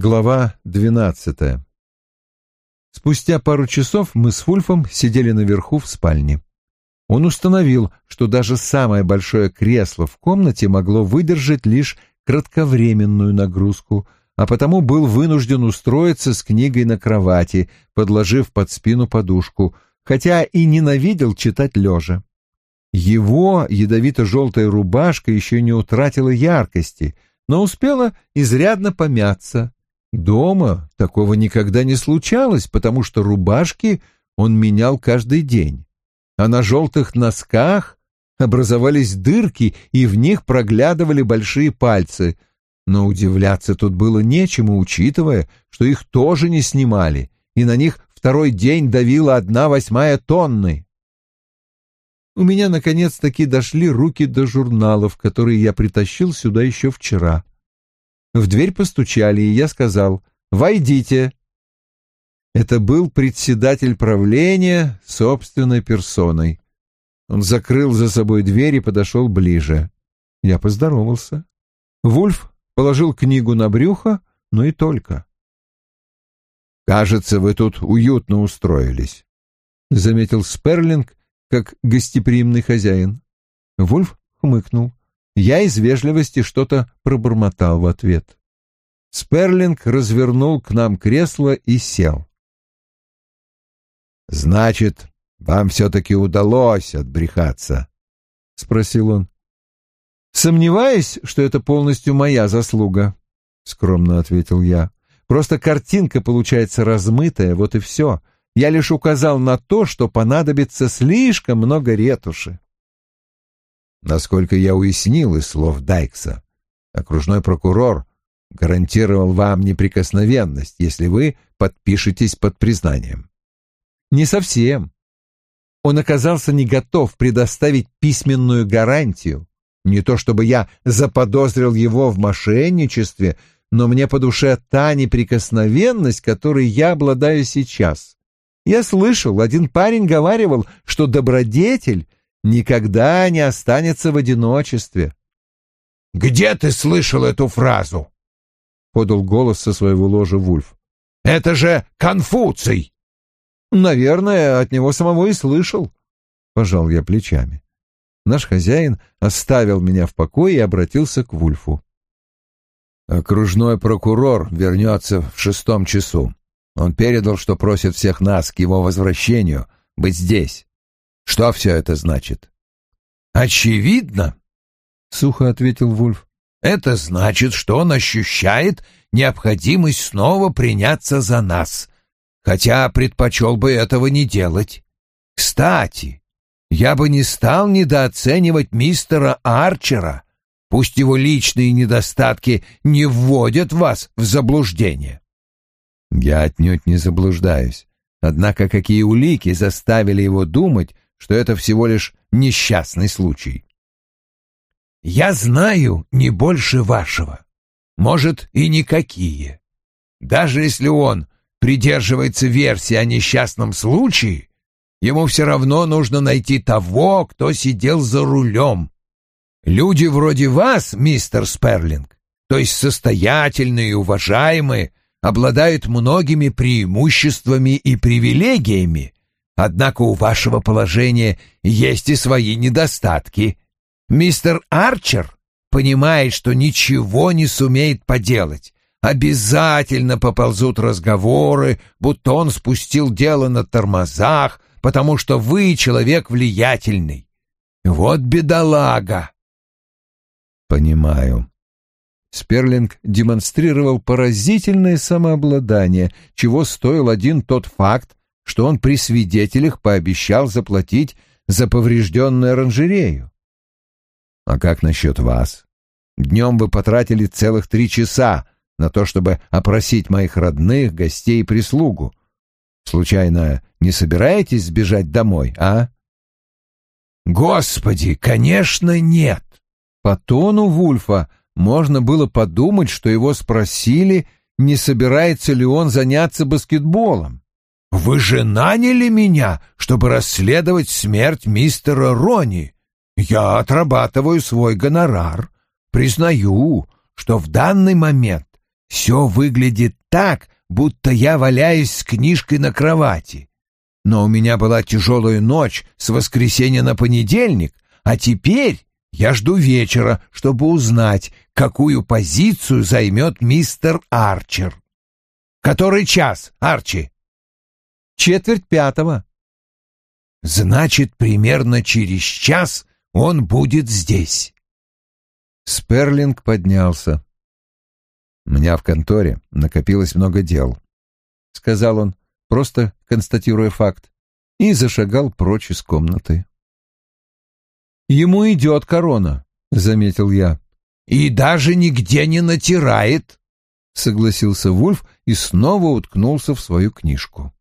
Глава двенадцатая Спустя пару часов мы с Фульфом сидели наверху в спальне. Он установил, что даже самое большое кресло в комнате могло выдержать лишь кратковременную нагрузку, а потому был вынужден устроиться с книгой на кровати, подложив под спину подушку, хотя и ненавидел читать лежа. Его ядовито-желтая рубашка еще не утратила яркости, но успела изрядно помяться, Дома такого никогда не случалось, потому что рубашки он менял каждый день. А на желтых носках образовались дырки, и в них проглядывали большие пальцы. Но удивляться тут было нечему, учитывая, что их тоже не снимали, и на них второй день давила одна восьмая тонны. У меня наконец-таки дошли руки до журналов, которые я притащил сюда еще вчера. В дверь постучали, и я сказал «Войдите». Это был председатель правления собственной персоной. Он закрыл за собой дверь и подошел ближе. Я поздоровался. Вульф положил книгу на брюхо, но и только. «Кажется, вы тут уютно устроились», — заметил Сперлинг, как гостеприимный хозяин. Вульф хмыкнул. Я из вежливости что-то пробормотал в ответ. Сперлинг развернул к нам кресло и сел. «Значит, вам все-таки удалось отбрехаться?» — спросил он. «Сомневаюсь, что это полностью моя заслуга», — скромно ответил я. «Просто картинка получается размытая, вот и все. Я лишь указал на то, что понадобится слишком много ретуши». Насколько я уяснил из слов Дайкса, окружной прокурор гарантировал вам неприкосновенность, если вы подпишетесь под признанием. Не совсем. Он оказался не готов предоставить письменную гарантию. Не то чтобы я заподозрил его в мошенничестве, но мне по душе та неприкосновенность, которой я обладаю сейчас. Я слышал, один парень говаривал, что добродетель никогда не останется в одиночестве. «Где ты слышал эту фразу?» — подал голос со своего ложа Вульф. «Это же Конфуций!» «Наверное, от него самого и слышал», — пожал я плечами. Наш хозяин оставил меня в покое и обратился к Вульфу. «Окружной прокурор вернется в шестом часу. Он передал, что просит всех нас к его возвращению быть здесь. Что все это значит? Очевидно, сухо ответил Вульф. Это значит, что он ощущает необходимость снова приняться за нас, хотя предпочел бы этого не делать. Кстати, я бы не стал недооценивать мистера Арчера, пусть его личные недостатки не вводят вас в заблуждение. Я отнюдь не заблуждаюсь. Однако какие улики заставили его думать, что это всего лишь несчастный случай. Я знаю не больше вашего. Может, и никакие. Даже если он придерживается версии о несчастном случае, ему все равно нужно найти того, кто сидел за рулем. Люди вроде вас, мистер Сперлинг, то есть состоятельные и уважаемые, обладают многими преимуществами и привилегиями, Однако у вашего положения есть и свои недостатки. Мистер Арчер понимает, что ничего не сумеет поделать. Обязательно поползут разговоры, будто он спустил дело на тормозах, потому что вы человек влиятельный. Вот бедолага. Понимаю. Сперлинг демонстрировал поразительное самообладание, чего стоил один тот факт, что он при свидетелях пообещал заплатить за поврежденную оранжерею. А как насчет вас? Днем вы потратили целых три часа на то, чтобы опросить моих родных, гостей и прислугу. Случайно не собираетесь сбежать домой, а? Господи, конечно, нет. По тону Вульфа можно было подумать, что его спросили, не собирается ли он заняться баскетболом. Вы же наняли меня, чтобы расследовать смерть мистера Рони. Я отрабатываю свой гонорар. Признаю, что в данный момент все выглядит так, будто я валяюсь с книжкой на кровати. Но у меня была тяжелая ночь с воскресенья на понедельник, а теперь я жду вечера, чтобы узнать, какую позицию займет мистер Арчер. Который час, Арчи? Четверть пятого. Значит, примерно через час он будет здесь. Сперлинг поднялся. «У меня в конторе накопилось много дел», — сказал он, просто констатируя факт, и зашагал прочь из комнаты. «Ему идет корона», — заметил я. «И даже нигде не натирает», — согласился Вульф и снова уткнулся в свою книжку.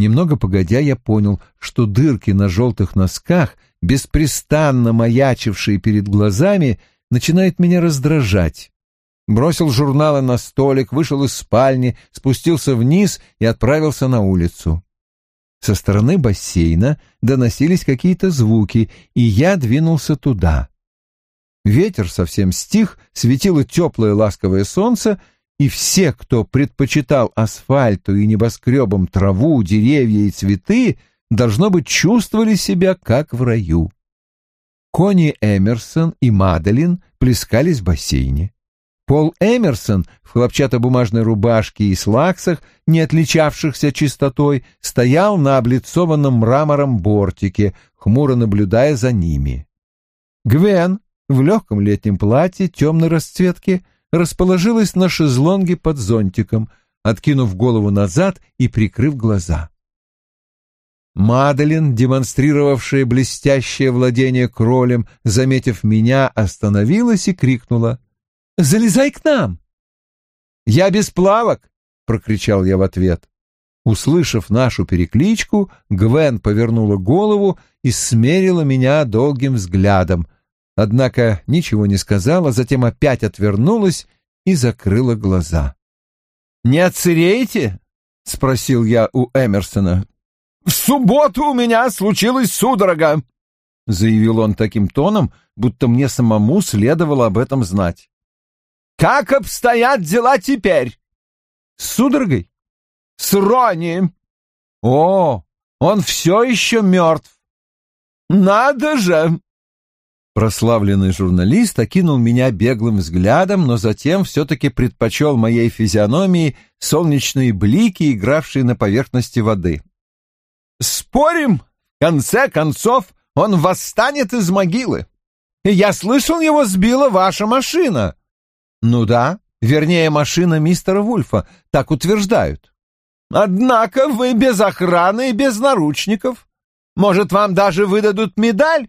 Немного погодя, я понял, что дырки на желтых носках, беспрестанно маячившие перед глазами, начинают меня раздражать. Бросил журналы на столик, вышел из спальни, спустился вниз и отправился на улицу. Со стороны бассейна доносились какие-то звуки, и я двинулся туда. Ветер совсем стих, светило теплое ласковое солнце, и все, кто предпочитал асфальту и небоскребам траву, деревья и цветы, должно быть, чувствовали себя как в раю. Кони Эмерсон и Маделин плескались в бассейне. Пол Эмерсон в хлопчатобумажной рубашке и слаксах, не отличавшихся чистотой, стоял на облицованном мрамором бортике, хмуро наблюдая за ними. Гвен в легком летнем платье темной расцветки расположилась на шезлонге под зонтиком, откинув голову назад и прикрыв глаза. Маделин, демонстрировавшая блестящее владение кролем, заметив меня, остановилась и крикнула — Залезай к нам!» «Я без плавок!» — прокричал я в ответ. Услышав нашу перекличку, Гвен повернула голову и смерила меня долгим взглядом, однако ничего не сказала, затем опять отвернулась и закрыла глаза. «Не отсыреете?» — спросил я у Эмерсона. «В субботу у меня случилась судорога», — заявил он таким тоном, будто мне самому следовало об этом знать. Как обстоят дела теперь? С судорогой? С Рони. О, он все еще мертв. Надо же! Прославленный журналист окинул меня беглым взглядом, но затем все-таки предпочел моей физиономии солнечные блики, игравшие на поверхности воды. «Спорим, в конце концов он восстанет из могилы. Я слышал, его сбила ваша машина. Ну да, вернее, машина мистера Вульфа, так утверждают. Однако вы без охраны и без наручников. Может, вам даже выдадут медаль?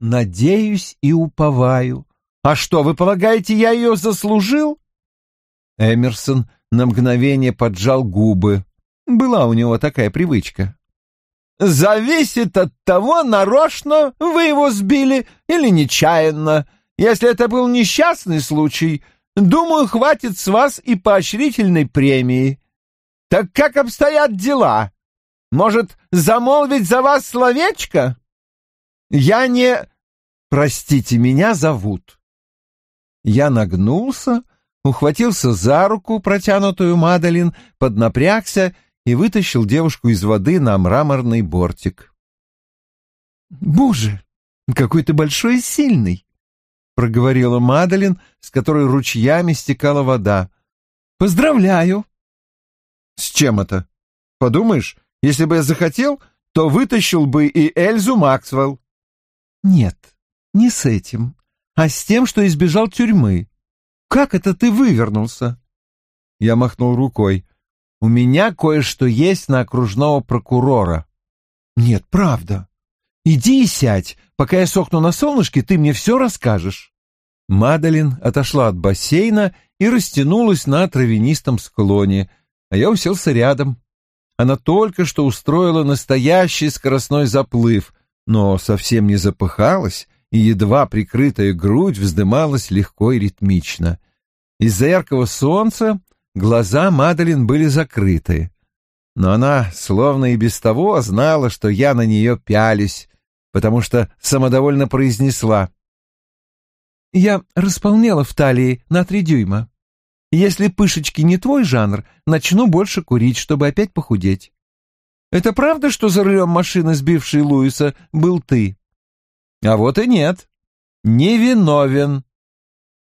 Надеюсь и уповаю. А что, вы полагаете, я ее заслужил? Эмерсон на мгновение поджал губы. Была у него такая привычка. «Зависит от того, нарочно вы его сбили или нечаянно. Если это был несчастный случай, думаю, хватит с вас и поощрительной премии. Так как обстоят дела? Может, замолвить за вас словечко? Я не... Простите, меня зовут. Я нагнулся, ухватился за руку, протянутую Мадалин, поднапрягся и вытащил девушку из воды на мраморный бортик. «Боже, какой ты большой и сильный!» проговорила Мадалин, с которой ручьями стекала вода. «Поздравляю!» «С чем это? Подумаешь, если бы я захотел, то вытащил бы и Эльзу Максвелл». «Нет, не с этим, а с тем, что избежал тюрьмы. Как это ты вывернулся?» Я махнул рукой. «У меня кое-что есть на окружного прокурора». «Нет, правда. Иди и сядь. Пока я сохну на солнышке, ты мне все расскажешь». Мадалин отошла от бассейна и растянулась на травянистом склоне, а я уселся рядом. Она только что устроила настоящий скоростной заплыв, но совсем не запыхалась, и едва прикрытая грудь вздымалась легко и ритмично. Из-за яркого солнца глаза Мадалин были закрыты, но она словно и без того знала, что я на нее пялюсь, потому что самодовольно произнесла — я располнела в талии на три дюйма. Если пышечки не твой жанр, начну больше курить, чтобы опять похудеть. Это правда, что за рулем машины, сбившей Луиса, был ты? А вот и нет. Невиновен.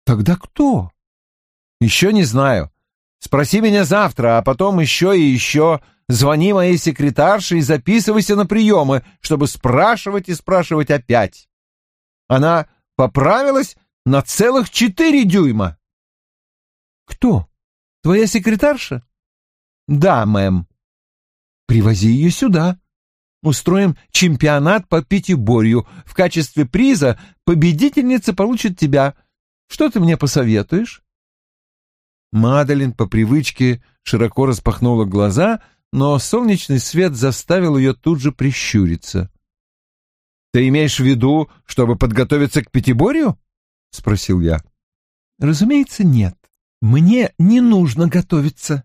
Тогда кто? Еще не знаю. Спроси меня завтра, а потом еще и еще. Звони моей секретарше и записывайся на приемы, чтобы спрашивать и спрашивать опять. Она поправилась на целых четыре дюйма. Кто? Твоя секретарша? Да, мэм. Привози ее сюда. Устроим чемпионат по пятиборью. В качестве приза победительница получит тебя. Что ты мне посоветуешь? Мадалин по привычке широко распахнула глаза, но солнечный свет заставил ее тут же прищуриться. «Ты имеешь в виду, чтобы подготовиться к пятиборью?» — спросил я. «Разумеется, нет. Мне не нужно готовиться.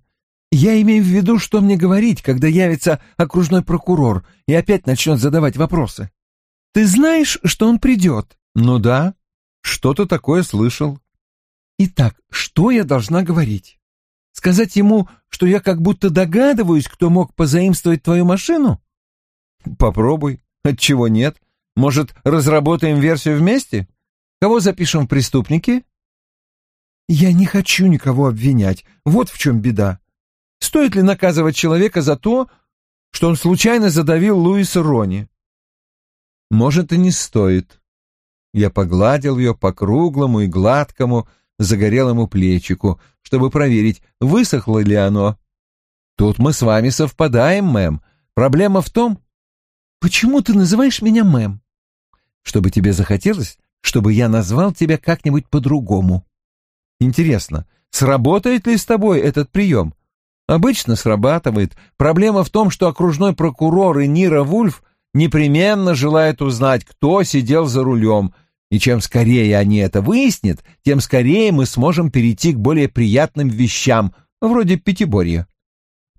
Я имею в виду, что мне говорить, когда явится окружной прокурор и опять начнет задавать вопросы. Ты знаешь, что он придет? Ну да, что-то такое слышал. Итак, что я должна говорить? Сказать ему, что я как будто догадываюсь, кто мог позаимствовать твою машину? Попробуй. Отчего нет? Может, разработаем версию вместе? Кого запишем в преступники? Я не хочу никого обвинять. Вот в чем беда. Стоит ли наказывать человека за то, что он случайно задавил Луиса Рони? Может, и не стоит. Я погладил ее по круглому и гладкому, загорелому плечику, чтобы проверить, высохло ли оно. Тут мы с вами совпадаем, мэм. Проблема в том... Почему ты называешь меня мэм? Чтобы тебе захотелось, чтобы я назвал тебя как-нибудь по-другому. Интересно, сработает ли с тобой этот прием? Обычно срабатывает. Проблема в том, что окружной прокурор и Нира Вульф непременно желают узнать, кто сидел за рулем, и чем скорее они это выяснят, тем скорее мы сможем перейти к более приятным вещам, вроде пятиборья.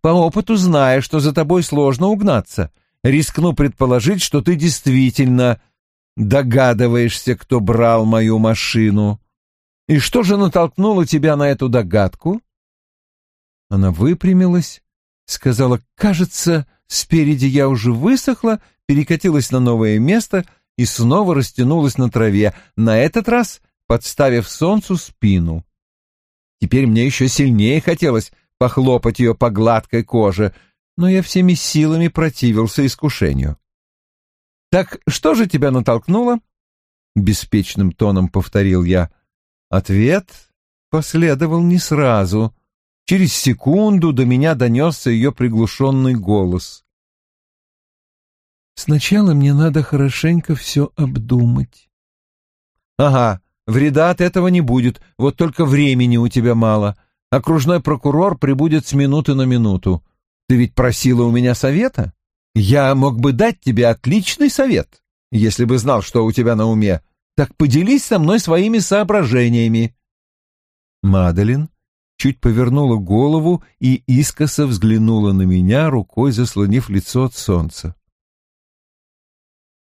По опыту зная, что за тобой сложно угнаться, рискну предположить, что ты действительно догадываешься, кто брал мою машину. И что же натолкнуло тебя на эту догадку? Она выпрямилась, сказала «Кажется, спереди я уже высохла», перекатилась на новое место и снова растянулась на траве, на этот раз подставив солнцу спину. Теперь мне еще сильнее хотелось похлопать ее по гладкой коже, но я всеми силами противился искушению. «Так что же тебя натолкнуло?» — беспечным тоном повторил я. Ответ последовал не сразу — Через секунду до меня донесся ее приглушенный голос. «Сначала мне надо хорошенько все обдумать». «Ага, вреда от этого не будет, вот только времени у тебя мало. Окружной прокурор прибудет с минуты на минуту. Ты ведь просила у меня совета? Я мог бы дать тебе отличный совет, если бы знал, что у тебя на уме. Так поделись со мной своими соображениями». Мадалин чуть повернула голову и искоса взглянула на меня, рукой заслонив лицо от солнца.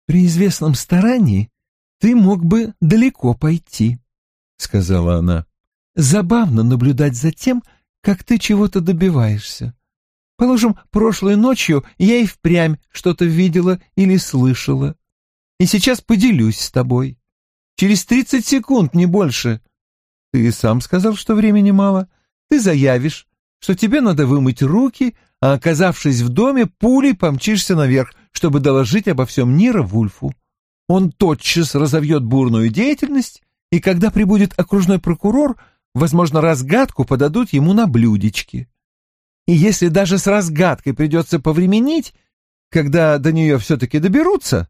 «При известном старании ты мог бы далеко пойти», — сказала она. «Забавно наблюдать за тем, как ты чего-то добиваешься. Положим, прошлой ночью я и впрямь что-то видела или слышала. И сейчас поделюсь с тобой. Через тридцать секунд, не больше. Ты сам сказал, что времени мало. Ты заявишь, что тебе надо вымыть руки, а, оказавшись в доме, пулей помчишься наверх, чтобы доложить обо всем Нира Вульфу. Он тотчас разовьет бурную деятельность, и когда прибудет окружной прокурор, возможно, разгадку подадут ему на блюдечки. И если даже с разгадкой придется повременить, когда до нее все-таки доберутся,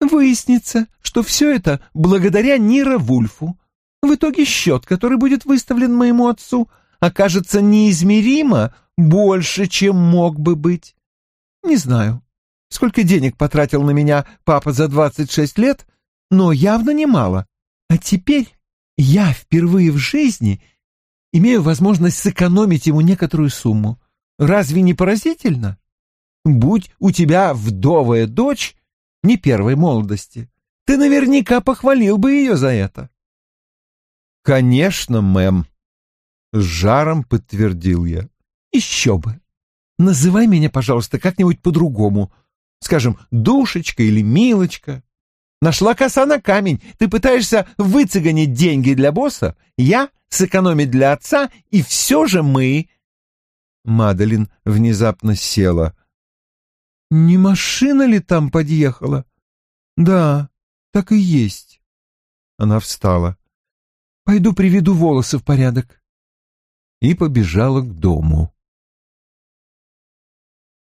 выяснится, что все это благодаря Нира Вульфу. В итоге счет, который будет выставлен моему отцу — окажется неизмеримо больше, чем мог бы быть. Не знаю, сколько денег потратил на меня папа за двадцать шесть лет, но явно немало. А теперь я впервые в жизни имею возможность сэкономить ему некоторую сумму. Разве не поразительно? Будь у тебя вдовая дочь не первой молодости, ты наверняка похвалил бы ее за это. Конечно, мэм, С жаром подтвердил я. Еще бы. Называй меня, пожалуйста, как-нибудь по-другому. Скажем, душечка или милочка. Нашла коса на камень. Ты пытаешься выцеганить деньги для босса, я сэкономить для отца, и все же мы... Мадалин внезапно села. Не машина ли там подъехала? Да, так и есть. Она встала. Пойду приведу волосы в порядок. И побежала к дому.